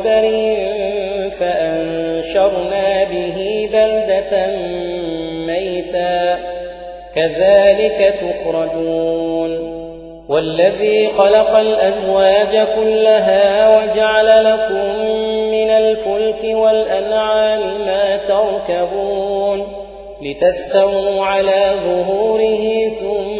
بقدر فأنشرنا به بلدة ميتا كذلك تخرجون والذي خلق الأزواج كلها وجعل لكم من الفلك والأنعام ما تركبون لتستووا على ظهوره ثم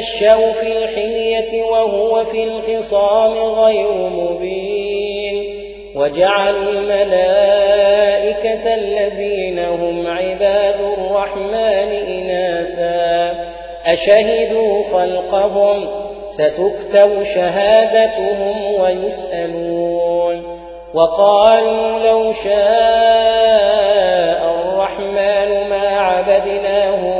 ينشأ في الحلية وهو في الخصام غير مبين. وجعلوا الملائكة الذين هم عباد الرحمن إناثا. أشهدوا خلقهم؟ ستكتب شهادتهم ويسألون. وقالوا لو شاء الرحمن ما عبدناهم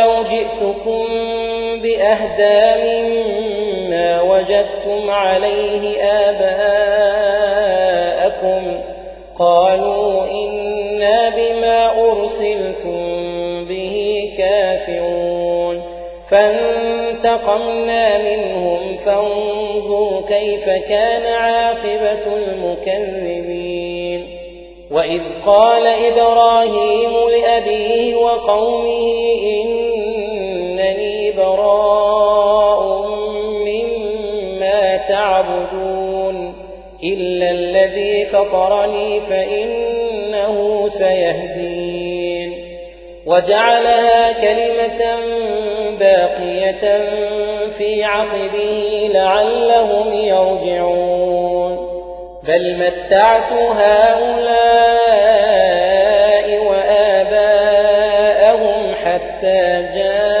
جئتكم بأهدى مما وجدتم عليه آباءكم قالوا إنا بما أرسلتم به كافرون فانتقمنا منهم فانظر كيف كان عاقبة المكذبين وإذ قال إبراهيم لأبيه وقومه إنني براء مما تعبدون إلا الذي فطرني فإنه سيهدين وجعلها كلمة باقية في عقبه لعلهم يرجعون بل متعت هؤلاء وآباءهم حتى جاءهم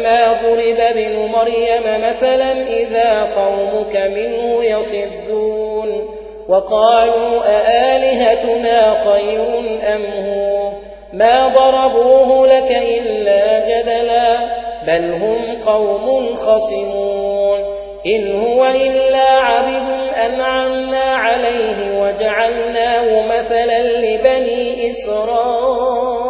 ولما ضرب ابن مريم مثلا إذا قومك منه يصدون وقالوا أآلهتنا خير أم هو ما ضربوه لك إلا جدلا بل هم قوم خصمون إن هو إلا عبد أنعمنا عليه وجعلناه مثلا لبني إسرائيل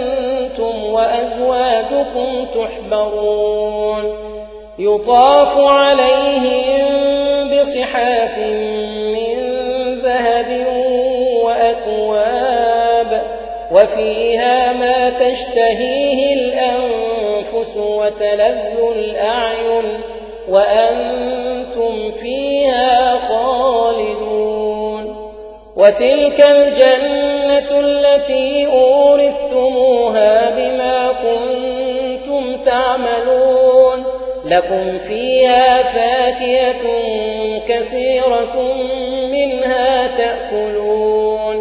وأزواجكم تحبرون. يطاف عليهم بصحاف من ذهب وأكواب وفيها ما تشتهيه الأنفس وتلذ الأعين وأنتم فيها وتلك الجنة التي أورثتموها بما كنتم تعملون. لكم فيها فاكية كثيرة منها تأكلون.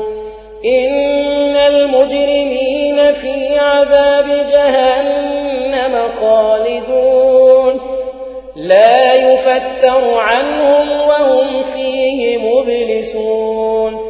إن المجرمين في عذاب جهنم خالدون. لا يفتر عنهم وهم فيه مبلسون.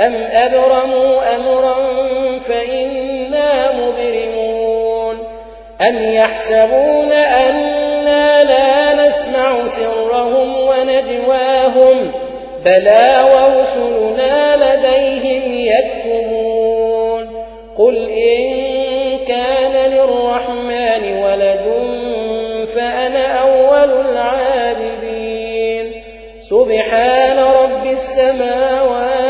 أم أبرموا أمرا فإنا مبرمون أم يحسبون أنا لا نسمع سرهم ونجواهم بلى ورسلنا لديهم يكتبون قل إن كان للرحمن ولد فأنا أول العابدين سبحان رب السماوات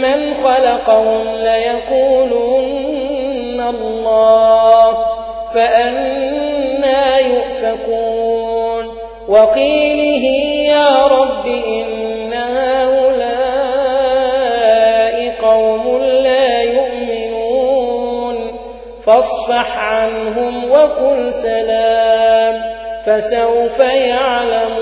من خلقهم ليقولن الله فأنا يؤفكون وقيله يا رب إن هؤلاء قوم لا يؤمنون فاصفح عنهم وقل سلام فسوف يعلمون